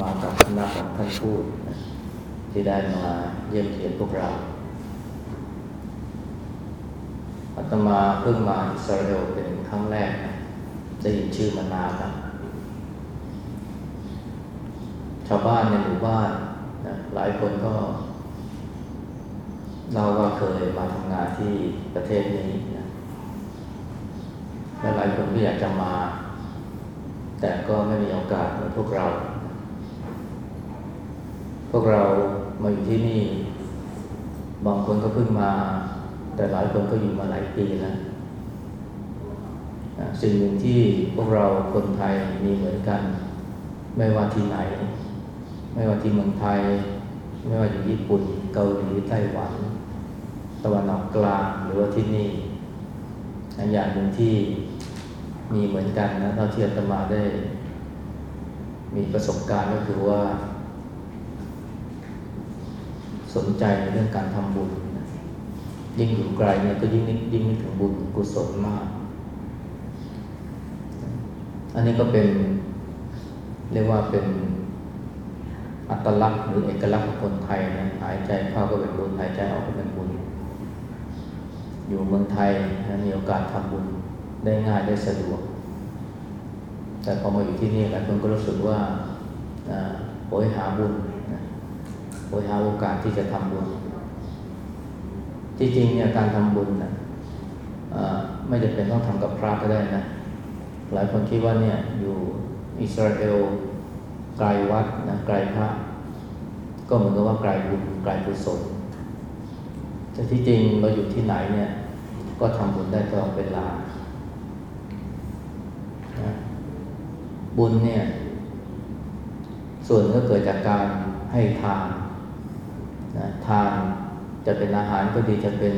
มากับคณะของท่านพูดนะที่ได้มาเยี่ยมเยียนพวกเราอาตมาเพิ่งมาอิสราเอลเป็นครั้งแรกนะได้ยินชื่อมานานแล้วชาวบ้านในหมู่บ้านนะหลายคนก็เล่าว่าเคยมาทำงานที่ประเทศนี้นะและหลายคนก็อยากจะมา แต่ก็ไม่มีโอกาสเหมือนพวกเรา พวกเรามาอยู่ที่นี่ บางคนก็เพิ่งมา แต่หลายคนก็อยู่มาหลายปีแล้วสิ่งหนึ่งที่พวกเราคนไทยมีเหมือนกัน ไม่ว่าที่ไหน ไม่ว่าที่เมืองไทย ไม่ว่าอยู่ญี่ปุ่นเกาหลีไต้หวัน ตะวันออกกลางหรือว่าที่นี่อย่างหนึ่งที่มีเหมือนกันนะเท่าที่อาตมาได้ มีประสบการณ์ก็คือว่า สนใจในเรื่องการทำบุญนะยิ่งอยู่ไกลเนี่ยก็ยิ่งนึกยิ่งนึกถึงบุญกุศลมาก อันนี้ก็เป็น เรียกว่าเป็นอัตลักษณ์หรือเอกลักษณ์ของคนไทยนะหายใจเข้าก็เป็นบุญหายใจออกก็เป็นบุญ อยู่เมืองไทยนะมีโอกาสทำบุญได้ง่ายได้สะดวก แต่พอมาอยู่ที่นี่หลายคนก็รู้สึกว่าโหยหาบุญ โหยหาโอกาสที่จะทำบุญ ที่จริงเนี่ยการทำบุญนะไม่จำเป็นต้องทำกับพระก็ได้นะ หลายคนคิดว่าเนี่ยอยู่อิสราเอลไกลวัดนะไกลพระ ก็เหมือนกับว่าไกลบุญไกลกุศลแต่ที่จริงเราอยู่ที่ไหนเนี่ยก็ทำบุญได้ตลอดเวลานะบุญเนี่ย ส่วนก็เกิดจากการให้ทาน นะทานจะเป็นอาหารก็ดีจะเป็น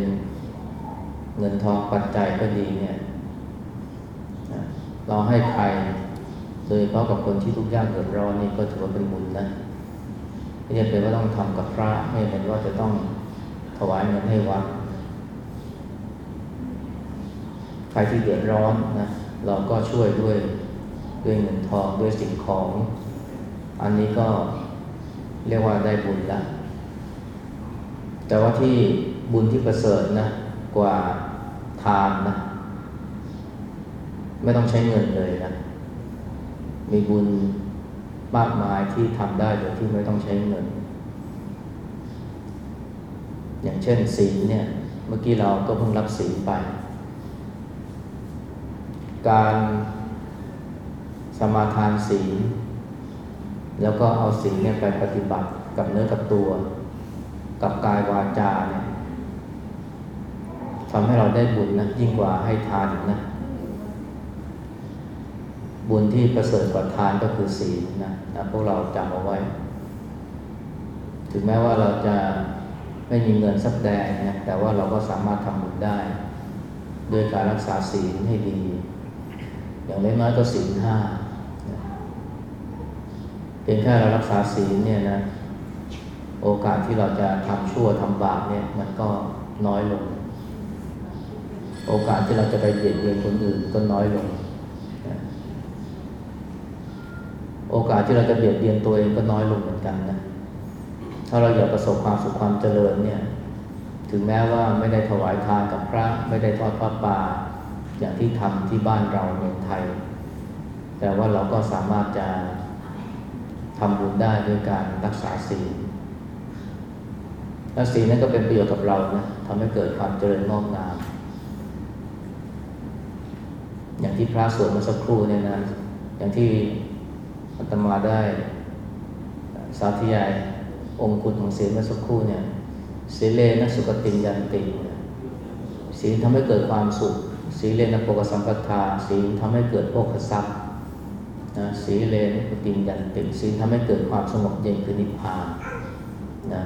เงินทองปัจจัยก็ดีเนี่ยนะเราให้ใครโดยเฉพาะกับคนที่ทุกข์ยากเดือดร้อนนี่ก็ถือว่าเป็นบุญนะไม่จำเป็นว่าต้องทำกับพระไม่เป็นว่าจะต้องถวายเงินให้วัดใครที่เดือดร้อนนะเราก็ช่วยด้วยด้วยเงินทองด้วยสิ่งของ อันนี้ก็เรียกว่าได้บุญแล้ว แต่ว่าที่บุญที่ประเสริฐนะกว่าทานนะ ไม่ต้องใช้เงินเลยนะ มีบุญมากมายที่ทำได้โดยที่ไม่ต้องใช้เงิน อย่างเช่นศีลเนี่ย เมื่อกี้เราก็เพิ่งรับศีลไป การสมาทานศีล แล้วก็เอาศีลเนี่ยไปปฏิบัติกับเนื้อกับตัว กับกายวาจาเนี่ยทำให้เราได้บุญนะยิ่งกว่าให้ทานนะ บุญที่ประเสริฐกว่าทานก็คือศีลนะนะพวกเราจำเอาไว้ ถึงแม้ว่าเราจะไม่มีเงินสักแดงนะแต่ว่าเราก็สามารถทำบุญได้ด้วยการรักษาศีลให้ดี อย่างเล็กน้อยก็ศีลห้าเพียงแค่เรารักษาศีลเนี่ยนะ โอกาสที่เราจะทำชั่วทำบาปเนี่ยมันก็น้อยลง โอกาสที่เราจะไปเบียดเบียนคนอื่นก็น้อยลง โอกาสที่เราจะเบียดเบียนตัวเองก็น้อยลงเหมือนกันนะถ้าเราอยากประสบความสุขความเจริญเนี่ยถึงแม้ว่าไม่ได้ถวายทานกับพระไม่ได้ทอดพระป่าอย่างที่ทำที่บ้านเราเมืองไทย แต่ว่าเราก็สามารถจะทำบุญได้ด้วยการรักษาศีล และศีนั้นก็เป็นประโยชน์กับเรานะทำให้เกิดความเจริญงอกงาม อย่างที่พระสวดเมื่อสักครู่เนี่ยนะ อย่างที่อาตมาได้สาธยายองคุณของศีลเมื่อสักครู่เนี่ยศีเลนะสุกติยันติศีลทำให้เกิดความสุขศีเลนะโภกสัมปทาศีลทำให้เกิดโภคทรัพย์นะสีเลนปฏิยันติศีลทำให้เกิดความสงบเย็นคือนิพพานนะ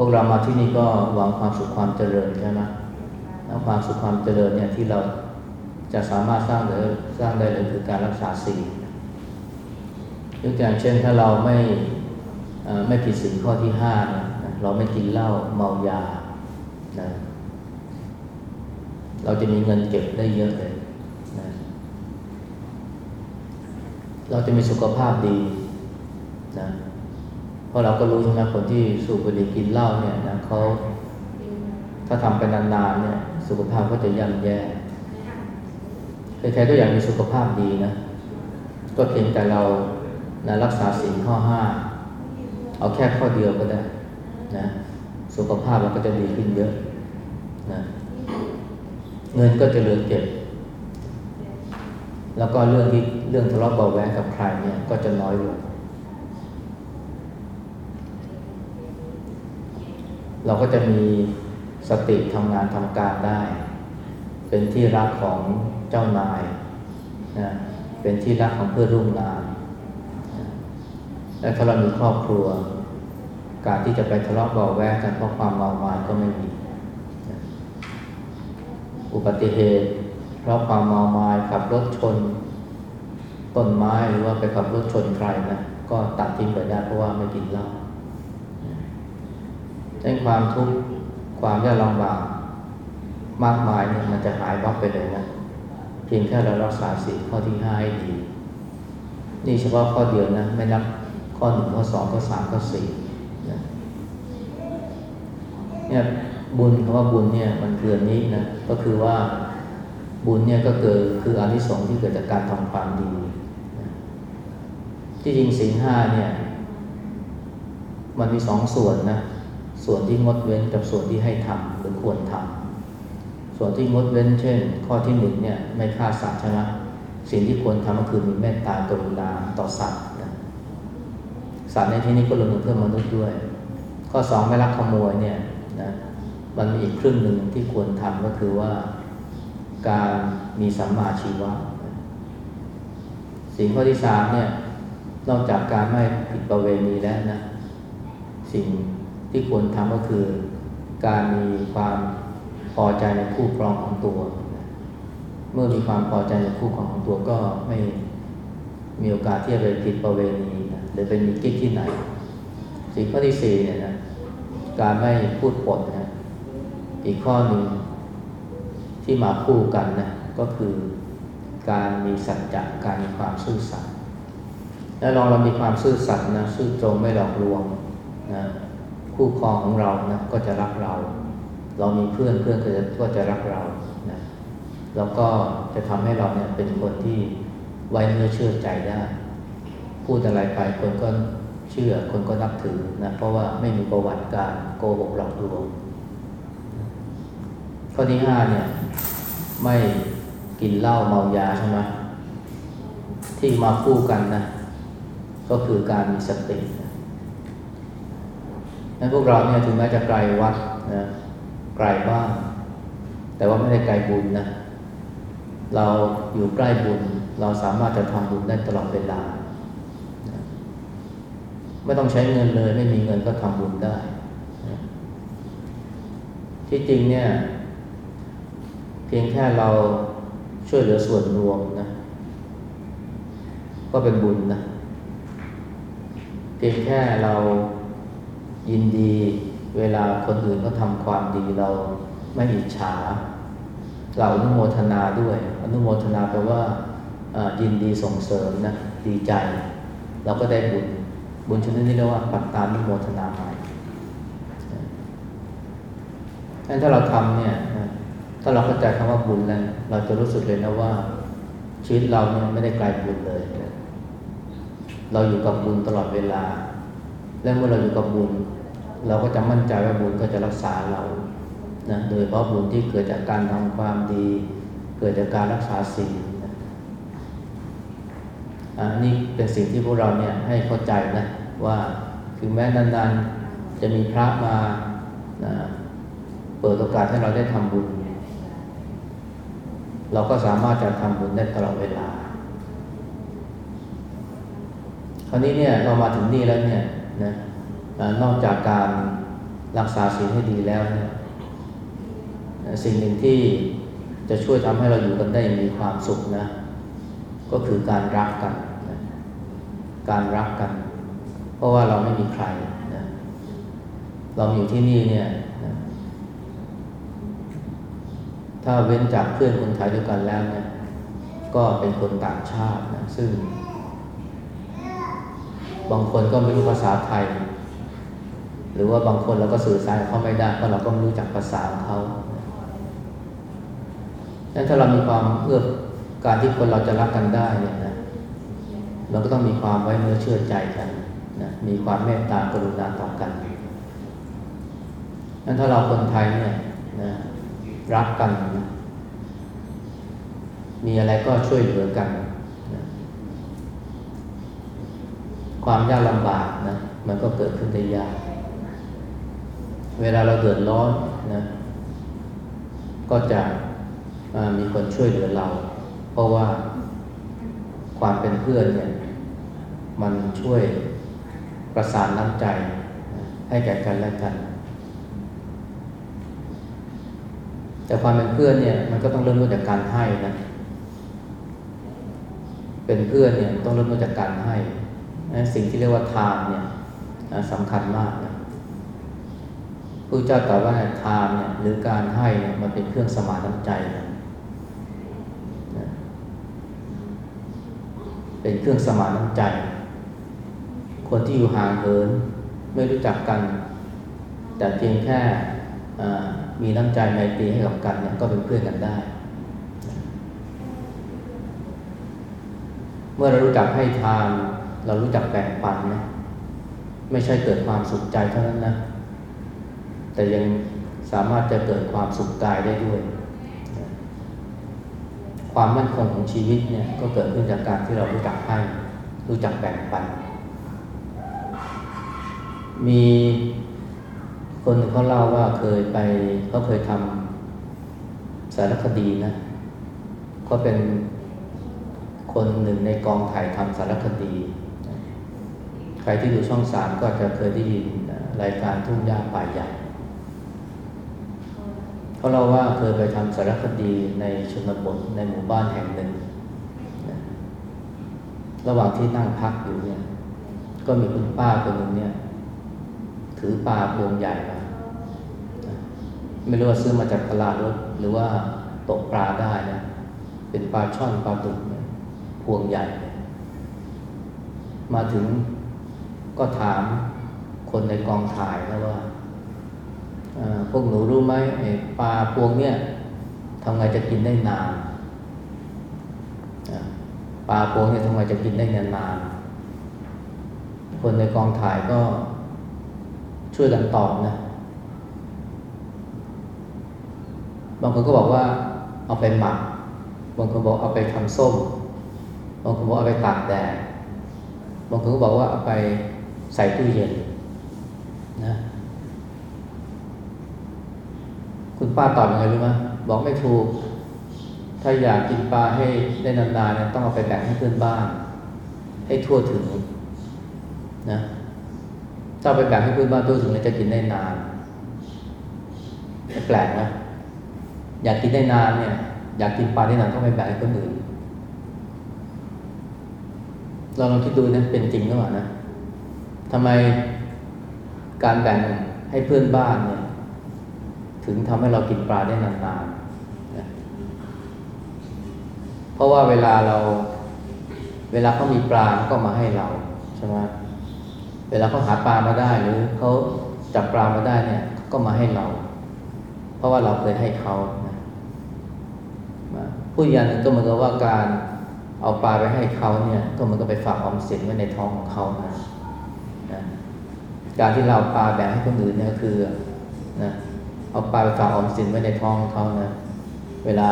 พวกเรามาที่นี่ก็หวังความสุขความเจริญใช่ไหมแล้วความสุขความเจริญเนี่ยที่เราจะสามารถสร้างหรือสร้างได้เลยคือการรักษาศีลยกตัวอย่างเช่นถ้าเราไม่ไม่ผิดศีลข้อที่ห้าเนี่ยเราไม่กินเหล้าเมายานะเราจะมีเงินเก็บได้เยอะเลยนะเราจะมีสุขภาพดีนะ เพราะเราก็รู้ใช่ไหมคนที่สูบบุหรี่กินเหล้าเนี่ยนะเขาถ้าทำไปนานๆเนี่ย สุขภาพก็จะย่ำแย่ใครๆก็อยากมีสุขภาพดีนะ ก็เพียงแต่เรานะรักษาสิ่งข้อห้าเอาแค่ข้อเดียวก็ได้นะสุขภาพเราก็จะดีขึ้นเยอะนะเงินก็จะเหลือเก็บ แล้วก็เรื่องที่เรื่องทะเลาะเบาะแวงกับใครเนี่ยก็จะน้อยลง เราก็จะมีสติทำงานทำการได้ เป็นที่รักของเจ้านายนะเป็นที่รักของเพื่อนร่วมงานและถ้าเรามีครอบครัว การที่จะไปทะเลาะเบาแวงกันเพราะความเมามายก็ไม่มี อุบัติเหตุ เพราะความเมามายขับรถชน ต้นไม้หรือว่าไปขับรถชนใครนะก็ตัดทิ้งไปได้เพราะว่าไม่กินเหล้า ดังนั้นความทุกข์ความยากลำบากมากมายเนี่ยมันจะหายวับไปเลยนะเพียงแค่เรารักษาสิ่ข้อที่ห้าให้ดี นี่เฉพาะข้อเดียวนะไม่นับข้อหนึ่งข้อสองข้อสามข้อสี่นะเนี่ยบุญคำว่าบุญเนี่ยมันเกินนี้นะก็คือว่าบุญเนี่ยก็เกิดคืออานิสงส์ที่เกิดจากการทำความดี ที่จริงศีลห้าเนี่ย มันมีสองส่วนนะ ส่วนที่งดเว้นกับส่วนที่ให้ทำหรือควรทำส่วนที่งดเว้น เช่น ข้อที่หนึ่งเนี่ยไม่ฆ่าสัตว์ใช่ไหมสิ่งที่ควรทำก็คือมีเมตตากรุณาต่อสัตว์นะสัตว์ในที่นี้ก็รวมถึงเพื่อนมนุษย์ด้วย ข้อสองไม่ลักขโมยเนี่ยนะมันมีอีกครึ่งหนึ่งที่ควรทำก็คือว่าการมีสัมมาชีวะสิ่งข้อที่สามเนี่ยนอกจากการไม่ผิดประเวณีแล้วนะ สิ่ง ที่ควรทำก็คือการมีความพอใจในคู่ครองของตัว เมื่อมีความพอใจในคู่ครองของตัวก็ไม่มีโอกาสที่จะไปผิดประเวณีนะหรือไปมีกิ๊กที่ไหน สิ่งข้อที่สี่เนี่ยนะการไม่พูดปดนะอีกข้อหนึ่งที่มาคู่กันนะก็คือการมีสัจจะการมีความซื่อสัตย์แล้วลองเรามีความซื่อสัตย์นะซื่อตรงไม่หลอกลวงนะ คู่ครองของเรานะก็จะรักเรา เรามีเพื่อนเพื่อนก็จะก็จะรักเรานะแล้วก็จะทำให้เราเนี่ยเป็นคนที่ไว้เนื้อเชื่อใจได้พูดอะไรไปคนก็เชื่อคนก็นับถือนะเพราะว่าไม่มีประวัติการโกหกหลอกลวงข้อที่ห้าเนี่ยไม่กินเหล้าเมายาใช่ไหมที่มาคู่กันนะก็คือการมีสติ นั้นพวกเราเนี่ยถึงแม้จะไกลวัดนะไกลบ้านแต่ว่าไม่ได้ไกลบุญนะ เราอยู่ใกล้บุญ เราสามารถจะทำบุญได้ตลอดเวลานะไม่ต้องใช้เงินเลย ไม่มีเงินก็ทำบุญได้ ที่จริงเนี่ย เพียงแค่เราช่วยเหลือส่วนรวมนะ ก็เป็นบุญนะ เพียงแค่เรา ยินดีเวลาคนอื่นเขาทำความดีเราไม่อิจฉา เราอนุโมทนาด้วย อนุโมทนาแปลว่ายินดีส่งเสริมนะดีใจ เราก็ได้บุญบุญชนิดนี้เรียกว่าปัตตานุโมทนาใหม่ถ้าเราทำเนี่ยถ้าเราเข้าใจคำว่าบุญแล้วเราจะรู้สึกเลยนะว่า ชีวิตเราเนี่ยไม่ได้ไกลบุญเลย เราอยู่กับบุญตลอดเวลา และเมื่อเราอยู่กับบุญ เราก็จะมั่นใจว่าบุญก็จะรักษาเรานะโดยเพราะบุญที่เกิดจากการทำความดี เกิดจากการรักษาศีลนะอันนี้เป็นสิ่งที่พวกเราเนี่ยให้เข้าใจนะว่าถึงแม้นานๆจะมีพระมานะเปิดโอกาสให้เราได้ทำบุญ เราก็สามารถจะทำบุญได้ตลอดเวลา คราวนี้เนี่ยเรามาถึงนี่แล้วเนี่ยนะ นอกจากการรักษาศีลให้ดีแล้วเนี่ยสิ่งหนึ่งที่จะช่วยทำให้เราอยู่กันได้มีความสุขนะ ก็คือการรักกันนะการรักกัน เพราะว่าเราไม่มีใครนะเราอยู่ที่นี่เนี่ยนะถ้าเว้นจากเพื่อนคนไทยด้วยกันแล้วเนี่ยก็เป็นคนต่างชาตินะซึ่ง บางคนก็ไม่รู้ภาษาไทย หรือว่าบางคนเราก็สื่อสารเขาไม่ได้เพราะเราก็ไม่รู้จักภาษาของเขาดังนั้นถ้าเรามีความเอื้อการที่คนเราจะรักกันได้เนี่ยนะเราก็ต้องมีความไว้เนื้อเชื่อใจกันนะมีความเมตตากรุณาต่อกันนั้นถ้าเราคนไทยเนี่ยนะรักกันนะมีอะไรก็ช่วยเหลือกันนะความยากลำบากนะมันก็เกิดขึ้นได้ยาก เวลาเราเดือดร้อนนะ ก็จะมีคนช่วยเหลือเรา เพราะว่าความเป็นเพื่อนเนี่ย มันช่วยประสานน้ำใจ ให้แก่กันและกัน แต่ความเป็นเพื่อนเนี่ย มันก็ต้องเริ่มต้นจากการให้นะ เป็นเพื่อนเนี่ยต้องเริ่มต้นจากการให้ สิ่งที่เรียกว่าทานเนี่ยสำคัญมากนะ พระเจ้าตรัสว่าทานเนี่ยหรือการให้เนี่ยมันเป็นเครื่องสมานน้ำใจนะเป็นเครื่องสมานน้ำใจ คนที่อยู่ห่างเหินไม่รู้จักกัน แต่เพียงแค่มีน้ำใจไมตรีให้กับกันเนี่ยก็เป็นเพื่อนกันได้ เมื่อเรารู้จักให้ทาน เรารู้จักแบ่งปันนะไม่ใช่เกิดความสุขใจเท่านั้นนะ แต่ยังสามารถจะเกิดความสุขกายได้ด้วย ความมั่นคงของชีวิตเนี่ยก็เกิดขึ้นจากการที่เรารู้จักให้รู้จักแบ่งปัน มีคนเขาเล่าว่าเคยไปเขาเคยทำสารคดีนะก็เป็นคนหนึ่งในกองถ่ายทำสารคดี ใครที่ดูช่องสามก็จะเคยได้ยินรายการทุ่งหญ้าป่าใหญ่ เขาเล่าว่าเคยไปทำสารคดีในชนบทในหมู่บ้านแห่งหนึ่ง ระหว่างที่นั่งพักอยู่เนี่ย ก็มีคุณป้าคนหนึ่งเนี่ย ถือปลาพวงใหญ่มาไม่รู้ว่าซื้อมาจากตลาดรถหรือว่าตกปลาได้นะ เป็นปลาช่อนปลาดุกเนี่ยพวงใหญ่ มาถึงก็ถามคนในกองถ่ายนะว่า พวกหนูรู้ไหมไอ้ปลาพวงเนี่ยทำไงจะกินได้นานปลาพวงเนี่ยทำไงจะกินได้นานๆคนในกองถ่ายก็ช่วยกันตอบนะ บางคนก็บอกว่าเอาไปหมัก บางคนบอกเอาไปทำส้ม บางคนบอกเอาไปตากแดด บางคนก็บอกว่าเอาไปใส่ตู้เย็นนะ คุณ ป้าตอบยังไงรู้ไหมบอกไม่ถูก ถ้าอยากกินปลาให้ได้นานๆเนี่ยต้องเอาไปแบ่งให้เพื่อนบ้าน ให้ทั่วถึงนะถ้าไปแบ่งให้เพื่อนบ้านทั่วถึงแล้วจะกินได้นานแปลกนะอยากกินได้นานเนี่ย อยากกินปลาได้นานต้องไปแบ่งให้คนอื่นเราลองคิดดูนะเป็นจริงหรือเปล่านะทำไมการแบ่งให้เพื่อนบ้านเนี่ย ถึงทำให้เรากินปลาได้นานๆนะเพราะว่าเวลาเรา เวลาเขามีปลาก็มาให้เราใช่ไหมเวลาเขาหาปลามาได้หรือเขาจับปลามาได้เนี่ย ก็มาให้เรา เพราะว่าเราเคยให้เขานะผู้ยันก็เหมือนกับว่าการเอาปลาไปให้เขาเนี่ย ก็มันก็ไปฝากออมสินไว้ในท้องของเขานะนะการที่เราปลาแบ่งให้คนอื่นเนี่ยคือนะ เอาปลาไปฝากออมสินไว้ในท้องของเขานะเวลา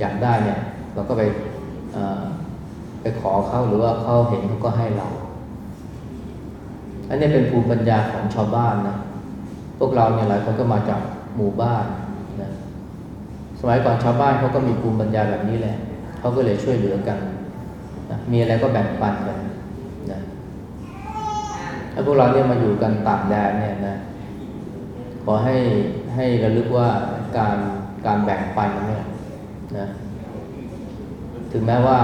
อยากได้เนี่ย เราก็ไปไปขอเขาหรือว่าเขาเห็นเขาก็ให้เรา อันนี้เป็นภูมิปัญญาของชาวบ้านนะพวกเราเนี่ยหลายคนก็มาจากหมู่บ้านนะสมัยก่อนชาวบ้านเขาก็มีภูมิปัญญาแบบนี้แหละเขาก็เลยช่วยเหลือกันนะมีอะไรก็แบ่งปันกันนะถ้าพวกเราเนี่ยมาอยู่กันต่างแดนเนี่ยนะ ขอให้ให้ระลึกว่าการการแบ่งปันเนี่ยนะถึงแม้ว่า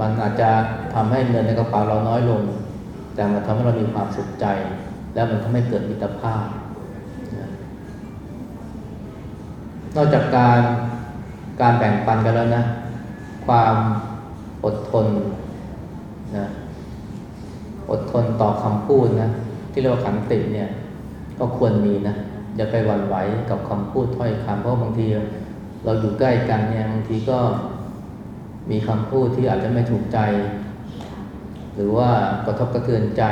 มันอาจจะทำให้เงินในกระเป๋าเราน้อยลง แต่มันทำให้เรามีความสุขใจ แล้วมันทำให้เกิดมิตรภาพนะนอกจากการการแบ่งปันกันแล้วนะ ความอดทนนะอดทนต่อคำพูดนะ ที่เรียกว่าขันติเนี่ย ก็ควรมีนะอย่าไปหวั่นไหวกับคำพูดถ้อยคำเพราะบางทีเราอยู่ใกล้กันเนี่ยบางทีก็มีคำพูดที่อาจจะไม่ถูกใจ หรือว่ากระทบกระเทือนใจ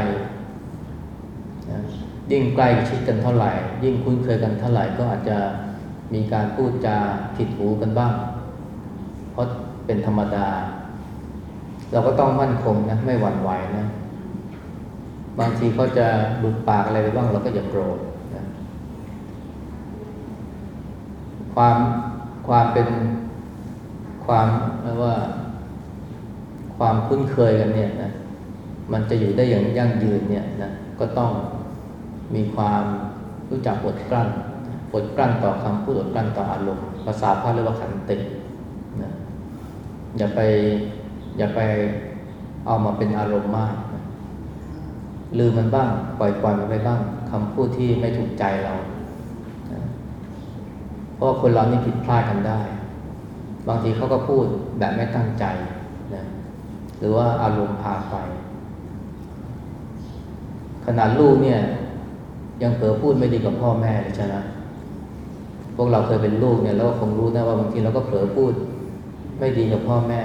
นะยิ่งใกล้ชิดกันเท่าไหร่ ยิ่งคุ้นเคยกันเท่าไหร่ก็อาจจะมีการพูดจาผิดหูกันบ้าง เพราะเป็นธรรมดา เราก็ต้องมั่นคงนะไม่หวั่นไหวนะ บางทีเขาจะหลุดปากอะไรไปบ้างเราก็อย่าโกรธนะความความเป็นความว่า ความคุ้นเคยกันเนี่ยนะมันจะอยู่ได้อย่างยั่งยืนเนี่ยนะก็ต้องมีความรู้จักอดกลั้นอดกลั้นต่อคำพูดอดกลั้นต่ออารมณ์ภาษาพระเรียกว่าขันตินะอย่าไปอย่าไปเอามาเป็นอารมณ์มาก ลืมมันบ้าง ปล่อยปล่อยมันไปบ้างคำพูดที่ไม่ถูกใจเรา เพราะคนเรานี่ผิดพลาดกันได้ บางทีเขาก็พูดแบบไม่ตั้งใจนะหรือว่าอารมณ์พาไป ขนาดลูกเนี่ย ยังเผลอพูดไม่ดีกับพ่อแม่เลยใช่ไหมพวกเราเคยเป็นลูกเนี่ยเราก็คงรู้นะว่าบางทีเราก็เผลอพูดไม่ดีกับพ่อแม่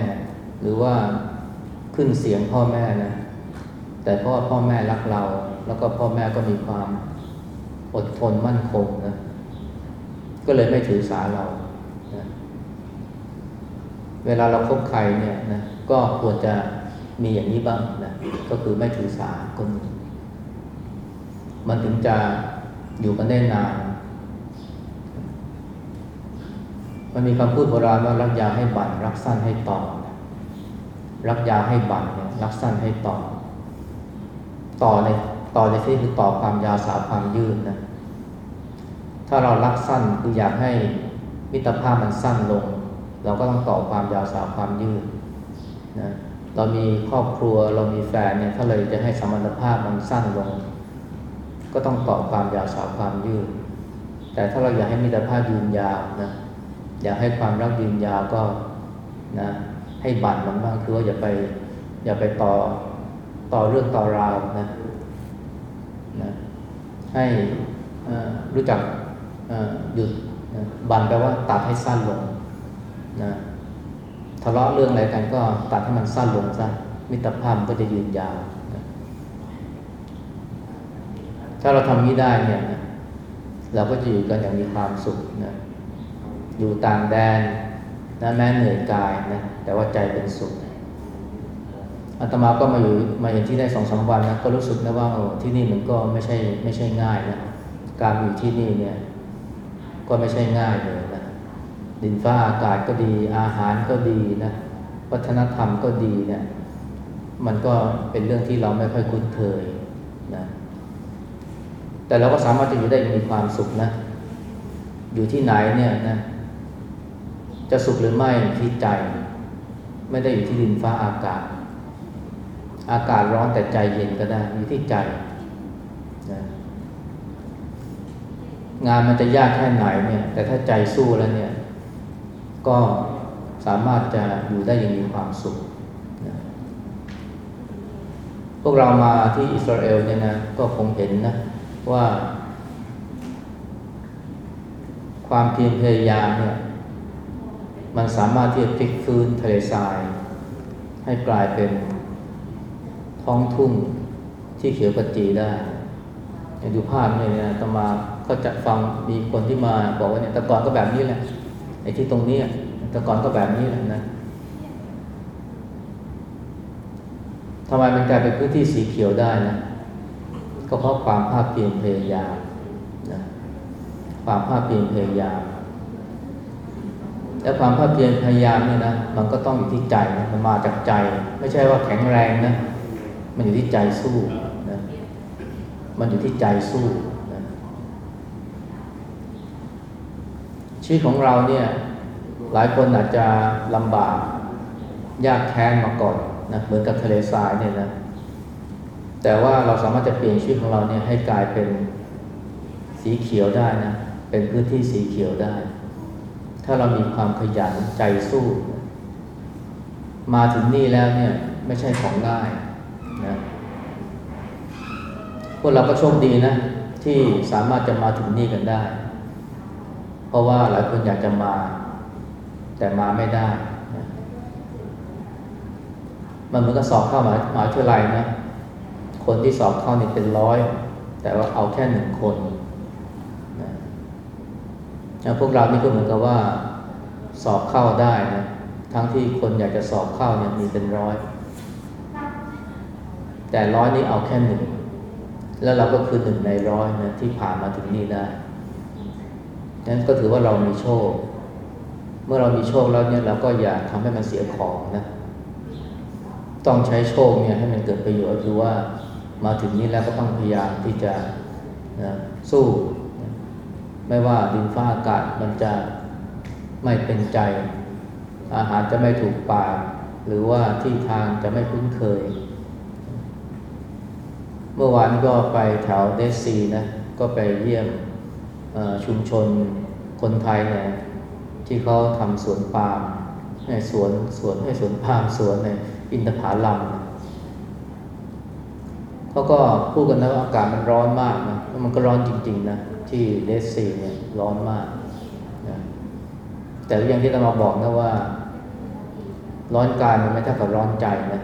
หรือว่าขึ้นเสียงพ่อแม่นะ แต่เพราะว่าพ่อแม่รักเรา แล้วก็พ่อแม่ก็มีความอดทนมั่นคงนะ ก็เลยไม่ถือสาเรานะเวลาเราคบใครเนี่ยนะก็ควรจะมีอย่างนี้บ้างนะก็คือไม่ถือสาคนมันถึงจะอยู่กันได้นาน มันมีคำพูดโบราณว่ารักยาวให้บั่นรักสั้นให้ต่อนรักยาวให้บั่นเนี่ยรักสั้นให้ต่อ ต่อในต่อในที่คือต่อความยาวสาวความยืดนะ ถ้าเรารักสั้นคืออยากให้มิตรภาพมันสั้นลง เราก็ต้องต่อความยาวสาวความยืดนะเรามีครอบครัวเรามีแฟนเนี่ยถ้าเราจะให้สมรรถภาพมันสั้นลง ก็ต้องต่อความยาวสาวความยืด แต่ถ้าเราอยากให้มิตรภาพยืนยาวนะอยากให้ความรักยืนยาวก็นะให้บั่นมันบ้างคือว่าอย่าไปอย่าไปต่อ ต่อเรื่องต่อราวนะนะให้รู้จักหยุดนะบันแปลว่าตัดให้สั้นลงนะทะเลาะเรื่องอะไรกันก็ตัดให้มันสั้นลงซะมิตรภาพก็จะยืนยาวนะถ้าเราทำนี้ได้เนี่ยนะเราก็จะอยู่กันอย่างมีความสุขนะอยู่ต่างแดนนะแม้เหนื่อยกายนะแต่ว่าใจเป็นสุข อาตมาก็มาอยู่มาเห็นที่ได้สองสาวันนะก็รู้สึกนะว่าโอ้ที่นี่มันก็ไม่ใช่ไม่ใช่ง่ายนะการอยู่ที่นี่เนี่ยก็ไม่ใช่ง่ายเลยนะดินฟ้าอากาศก็ดีอาหารก็ดีนะวัฒนธรรมก็ดีเนี่ยมันก็เป็นเรื่องที่เราไม่ค่อยคุ้นเคยนะแต่เราก็สามารถจะอยู่ได้มีความสุขนะ อยู่ที่ไหนเนี่ยนะจะสุขหรือไม่ที่ใจ ไม่ได้อยู่ที่ดินฟ้าอากาศ อากาศร้อนแต่ใจเย็นก็ได้อยู่ที่ใจนะงานมันจะยากแค่ไหนเนี่ย แต่ถ้าใจสู้แล้วเนี่ย ก็สามารถจะอยู่ได้อย่างมีความสุขนะพวกเรามาที่อิสราเอลเนี่ยนะก็คงเห็นนะว่า ความเพียรพยายามเนี่ย มันสามารถที่จะพลิกฟื้นทะเลทราย ให้กลายเป็น ท้องทุ่งที่เขียวกจีได้อย่างดูภาพเนี่ยนะตมาก็จะฟังมีคนที่มาบอกว่าเนี่ยแต่ก่อนก็แบบนี้แหละไอ้ที่ตรงนี้แต่ก่อนก็แบบนี้แหละนะทำไมมันกลายเป็นพื้นที่สีเขียวได้นะก็เพราะความภาคเพียรพยายามนะความภาคเพียรพยายาม และความภาคเพียรพยายามเนี่ยนะมันก็ต้องอยู่ที่ใจนะมันมาจากใจ ไม่ใช่ว่าแข็งแรงนะ มันอยู่ที่ใจสู้นะมันอยู่ที่ใจสู้นะชีวิตของเราเนี่ย หลายคนอาจจะลำบาก ยากแค้นมาก่อนนะเหมือนกับทะเลทรายเนี่ยนะ แต่ว่าเราสามารถจะเปลี่ยนชีวิตของเราเนี่ยให้กลายเป็นสีเขียวได้นะ เป็นพื้นที่สีเขียวได้ ถ้าเรามีความขยันใจสู้ มาถึงนี่แล้วเนี่ยไม่ใช่ของง่าย นะพวกเราก็โชคดีนะ ที่สามารถจะมาถึงนี่กันได้ เพราะว่าหลายคนอยากจะมา แต่มาไม่ได้นะมันเหมือนกับสอบเข้ามหามหาวิทยาลัยนะคนที่สอบเข้านี่เป็นร้อย แต่ว่าเอาแค่หนึ่งคนนะพวกเรานี่ก็เหมือนกับว่า สอบเข้าได้นะทั้งที่คนอยากจะสอบเข้าเนี่ยมีเป็นร้อย แต่ร้อยนี้เอาแค่หนึ่งแล้วเราก็คือหนึ่งในร้อยนะที่ผ่านมาถึงนี่ได้ดังนั้นก็ถือว่าเรามีโชค เมื่อเรามีโชคแล้วเนี่ยเราก็อย่าทำให้มันเสียของนะ ต้องใช้โชคเนี่ยให้มันเกิดประโยชน์คือว่ามาถึงนี้แล้วก็ต้องพยายามที่จะนะสู้ ไม่ว่าดินฟ้าอากาศมันจะไม่เป็นใจ อาหารจะไม่ถูกปากหรือว่าที่ทางจะไม่คุ้นเคย มื่อวานก็ไปแถวเดซีนะ ก็ไปเยี่ยมชุมชนคนไทยเนี่ยที่เขาทำสวนปาล์มในสวนสวนให้สวนปาล์มสวนในอินทผลัมเขาก็พูดกันนะว่าอากาศมันร้อนมากนะมันก็ร้อนจริง ๆ นะ ที่เดซีเนี่ยร้อนมากนะแต่อย่างที่เรามาบอกนะว่า ร้อนกายมันไม่เท่ากับร้อนใจนะ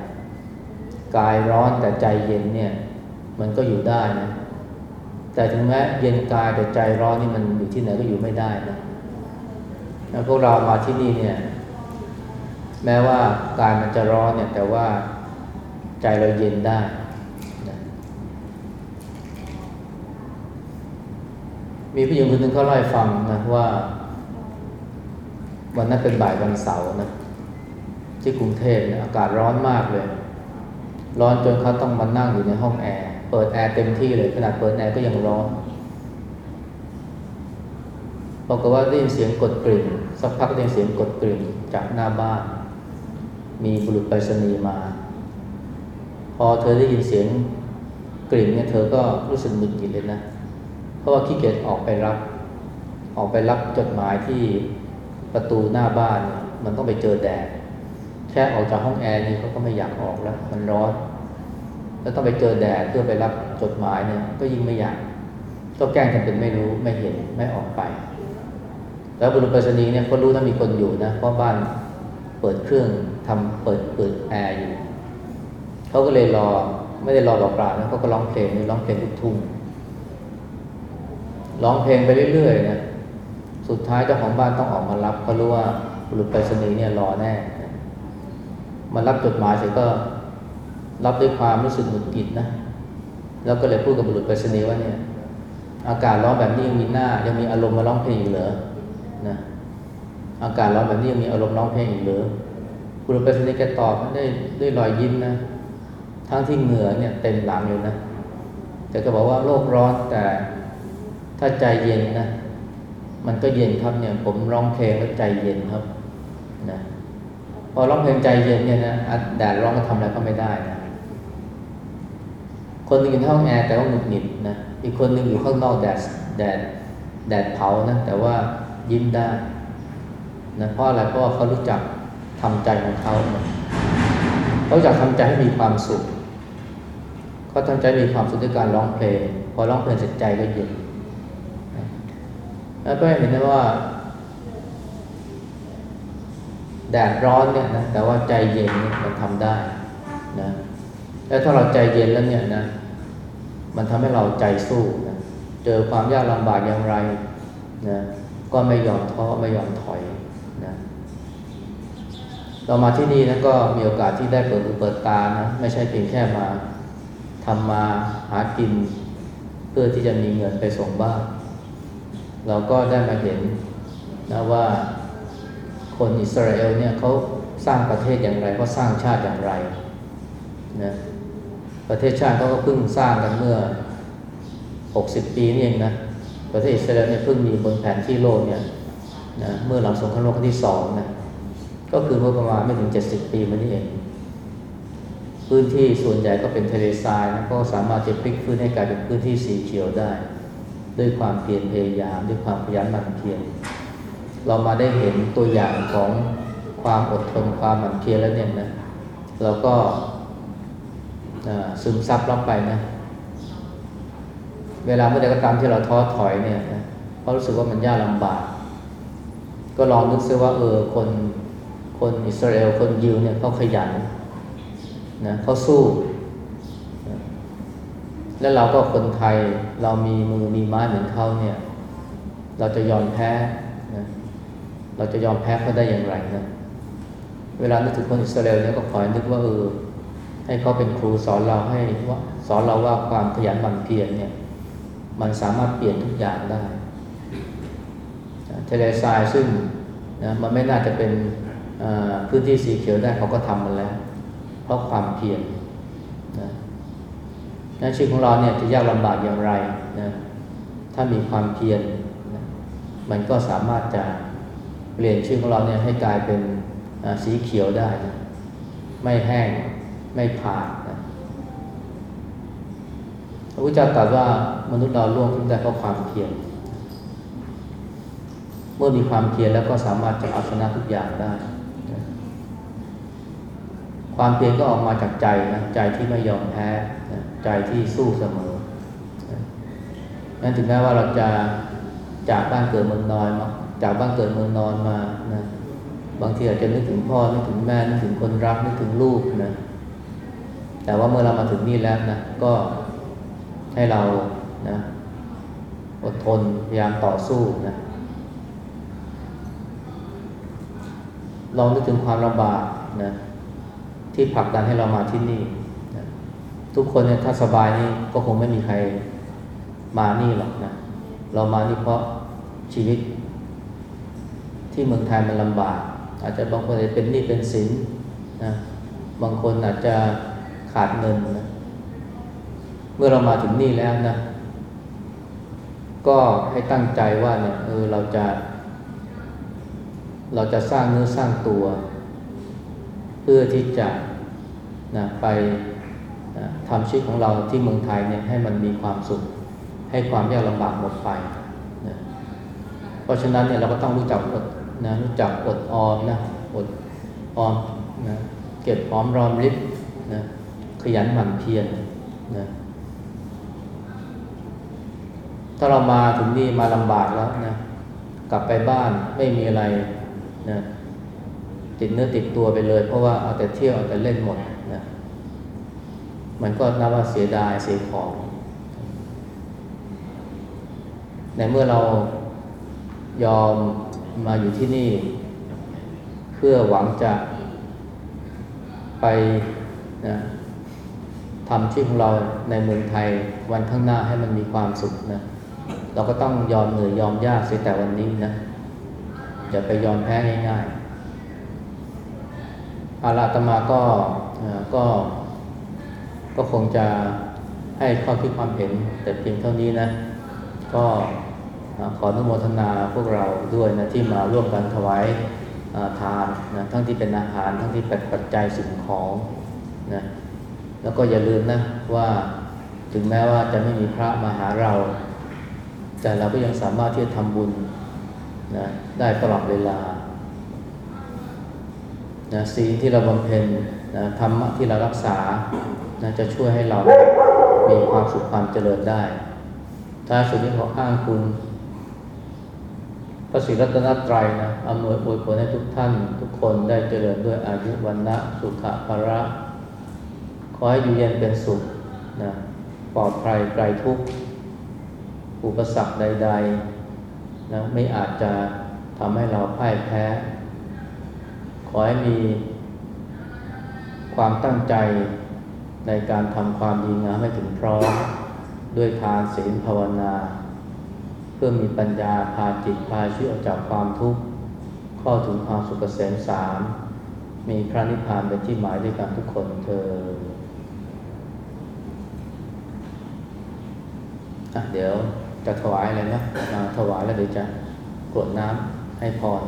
กายร้อนแต่ใจเย็นเนี่ย มันก็อยู่ได้นะ แต่ถึงแม้เย็นกายแต่ใจร้อนนี่มันอยู่ที่ไหนก็อยู่ไม่ได้นะแล้วพวกเรามาที่นี่เนี่ย แม้ว่ากายมันจะร้อนเนี่ย แต่ว่าใจเราเย็นได้นะมีผู้หญิงคนหนึ่งเขาเล่าให้ฟังนะว่า วันนั้นเป็นบ่ายวันเสาร์นะที่กรุงเทพเนี่ยอากาศร้อนมากเลย ร้อนจนเขาต้องมานั่งอยู่ในห้องแอร์ เปิดแอร์เต็มที่เลยขนาดเปิดแอร์ก็ยังร้อนบอกว่าได้ยินเสียงกดกริ่งสักพักได้ยินเสียงกดกริ่งจากหน้าบ้าน มีบุรุษไปรษณีย์มา พอเธอได้ยินเสียงกริ่งเนี่ยเธอก็รู้สึกหงุดหงิดเลยนะ เพราะว่าขี้เกียจออกไปรับ ออกไปรับจดหมายที่ประตูหน้าบ้าน มันต้องไปเจอแดดแค่ออกจากห้องแอร์นี่เขาก็ไม่อยากออกแล้ว มันร้อน แล้วต้องไปเจอแดดเพื่อไปรับจดหมายเนี่ย ก็ยิ่งไม่อยากก็แกล้งทำเป็นไม่รู้ไม่เห็นไม่ออกไป แล้วบุรุษไปรษณีย์เนี่ยก็รู้ถ้ามีคนอยู่นะเพราะบ้านเปิดเครื่องทำเปิดเปิดแอร์อยู่เขาก็เลยรอไม่ได้รอหลอกลานะเขาก็ร้องเพลงร้องเพลงลูกทุ่งร้องเพลงไปเรื่อยๆนะสุดท้ายเจ้าของบ้านต้องออกมารับเพราะรู้ว่าบุรุษไปรษณีย์เนี่ยรอแน่ มารับจดหมายเสร็จก็ รับด้วยความรู้สึกหงุดหงิดนะ แล้วก็เลยพูดกับบุรุษไปรษณีย์ว่าเนี่ย อากาศร้อนแบบนี้ยังมีหน้ายังมีอารมณ์มาร้องเพลงอีกเหรอนะอากาศร้อนแบบนี้ยังมีอารมณ์ร้องเพลงอีกเหรอบุรุษไปรษณีย์แกตอบได้ด้วยรอยยิ้มนะ ทั้งที่เหงื่อเนี่ยเต็มหลังเลยนะ แต่ก็บอกว่าโลกร้อนแต่ถ้าใจเย็นนะ มันก็เย็นครับเนี่ย ผมร้องเพลงแล้วใจเย็นครับนะพอร้องเพลงใจเย็นเนี่ยนะแดดร้อนก็ทำอะไรก็ไม่ได้นะ คนหนึ่งอยู่ในห้องแอร์แต่ว่าหงุดหงิดนะอีกคนหนึ่งอยู่ข้างนอกแดดแดดแดดเผานะแต่ว่ายิ้มได้นะเพราะอะไรเพราะว่าเขารู้จักทำใจของเขาเขาจักทำใจให้มีความสุขเขาทำใจมีความสุขด้วยการร้องเพลงพอร้องเพลงเสร็จใจก็เย็นแล้วก็เห็นได้ว่า แดดร้อนเนี่ยนะแต่ว่าใจเย็นเนี่ยมันทำได้นะแล้วถ้าเราใจเย็นแล้วเนี่ยนะ มันทำให้เราใจสู้นะเจอความยากลำบากอย่างไรนะก็ไม่ยอมท้อไม่ยอมถอยนะเรามาที่นี่นะก็มีโอกาสที่ได้เปิดหูเปิดตานะไม่ใช่เพียงแค่มาทำมาหากิน เพื่อที่จะมีเงินไปส่งบ้านเราก็ได้มาเห็นนะว่าคนอิสราเอลเนี่ยเขาสร้างประเทศอย่างไรเขาสร้างชาติอย่างไรนะ ประเทศชาติเขาก็เพิ่งสร้างกันเมื่อ 60 ปีนี่เองนะ ประเทศอิสราเอลเนี่ยเพิ่งมีบนแผนที่โลกเนี่ยนะเมื่อหลังสงครามโลกครั้งที่สองนะก็คือเมื่อประมาณไม่ถึง 70 ปีมานี่เอง พื้นที่ส่วนใหญ่ก็เป็นทะเลทรายนะก็สามารถจะพลิกฟื้นให้กลายเป็นพื้นที่สีเขียวได้ ด้วยความเพียรพยายาม ด้วยความพยันหมั่นเพียรเรามาได้เห็นตัวอย่างของความอดทนความหมั่นเพียรแล้วเนี่ยนะเราก็ ซึมซับรับไปนะ เวลาเมื่อใดก็ตามที่เราท้อถอยเนี่ยนะเพราะรู้สึกว่ามันยากลำบาก ก็ลองนึกซิว่า เออคนคนอิสราเอลคนยิวเนี่ยเขาขยันนะเขาสู้ แล้วเราก็คนไทยเรามีมือมีไม้เหมือนเขาเนี่ย เราจะยอมแพ้นะเราจะยอมแพ้เขาได้อย่างไรนะเวลานึกถึงคนอิสราเอลเนี่ยก็ขอให้นึกว่าเออ ให้เขาเป็นครูสอนเราให้ว่าสอนเราว่าความขยันหมั่นเพียรเนี่ย มันสามารถเปลี่ยนทุกอย่างได้ทะเลทรายซึ่งนะมันไม่น่าจะเป็นพื้นที่สีเขียวได้เขาก็ทำมาแล้ว เพราะความเพียรนะนะชีวิตของเราเนี่ยจะยากลำบากอย่างไรนะถ้ามีความเพียรนะมันก็สามารถจะเปลี่ยนชีวิตของเราเนี่ยให้กลายเป็นสีเขียวได้นะไม่แห้ง ไม่ขาดนะพระพุทธเจ้าตรัสว่ามนุษย์เราล่วงทุกข์ได้เพราะความเพียรเมื่อมีความเพียรแล้วก็สามารถจะเอาชนะทุกอย่างได้ ความเพียรก็ออกมาจากใจนะใจที่ไม่ยอมแพ้ใจที่สู้เสมอนั้นถึงแม้ว่าเราจะจากบ้านเกิดเมืองนอนมาจากบ้านเกิดเมืองนอนมานะบางทีอาจจะนึกถึงพ่อนึกถึงแม่นึกถึงคนรักนึกถึงลูกนะ แต่ว่าเมื่อเรามาถึงนี่แล้วนะก็ให้เรานะอดทนพยายามต่อสู้นะลองนึกถึงความลำบากนะที่ผลักดันให้เรามาที่นี่นะทุกคนเนี่ยถ้าสบายนี่ก็คงไม่มีใครมานี่หรอกนะเรามานี่เพราะชีวิต ที่เมืองไทยมันลำบาก อาจจะบางคนอาจจะเป็นหนี้เป็นสินนะบางคนอาจจะ ขาดเงินนะเมื่อเรามาถึงนี่แล้วนะ ก็ให้ตั้งใจว่าเนี่ยเออเราจะ เราจะสร้างเนื้อสร้างตัว เพื่อที่จะนะไปนะทำชีวิตของเราที่เมืองไทยเนี่ยให้มันมีความสุข ให้ความยากลำบากหมดไปนะเพราะฉะนั้นเนี่ยเราก็ต้องรู้จักอดนะรู้จักอดออมนะอดออมนะเก็บหอมรอมริบนะ ขยันหมั่นเพียรนะถ้าเรามาถึงนี่มาลำบากแล้วนะกลับไปบ้านไม่มีอะไรนะติดเนื้อติดตัวไปเลย เพราะว่าเอาแต่เที่ยวเอาแต่เล่นหมดนะมันก็นับว่าเสียดายเสียของ ในเมื่อเรายอมมาอยู่ที่นี่ เพื่อหวังจะไปนะ ทำชีวิตของเราในเมืองไทยวันข้างหน้าให้มันมีความสุขนะ เราก็ต้องยอมเหนื่อยยอมยากเสียแต่วันนี้นะอย่าไปยอมแพ้ง่ายๆอาราตมาก็ก็ ก็คงจะให้ข้อคิดความเห็น แต่เพียงเท่านี้นะ ก็ขออนุโมทนาพวกเราด้วยนะที่มาร่วมกันถวายทานนะทั้งที่เป็นอาหารทั้งที่เป็นปัจจัยสิ่งของนะ แล้วก็อย่าลืมนะว่าถึงแม้ว่าจะไม่มีพระมาหาเรา แต่เราก็ยังสามารถที่จะทำบุญนะได้ตลอดเวลานะศีลที่เราบำเพ็ญนะธรรมะที่เรารักษานะจะช่วยให้เรามีความสุขความเจริญได้ ถ้าสุดนี้ขออ้างคุณพระศรีรัตนตรัยนะอำนวยอวยผลให้ทุกท่าน ทุกคนได้เจริญด้วยอายุวันนะสุขภาระ ขอให้อยู่เย็นเป็นสุขนะปลอดภัยไกลทุกข์อุปสรรคใดๆนะไม่อาจจะทำให้เราพ่ายแพ้ ขอให้มีความตั้งใจในการทำความดีงามให้ถึงพร้อม ด้วยทานศีลภาวนา เพื่อมีปัญญาพาจิตพาชีวิตออกจากความทุกข์เข้าถึงความสุขเกษมสารมีพระนิพพานเป็นที่หมายด้วยกันทุกคนเธออะ เดี๋ยวจะถวายอะไรนะถวายแล้วเดี๋ยวจะกรวดน้ำให้พร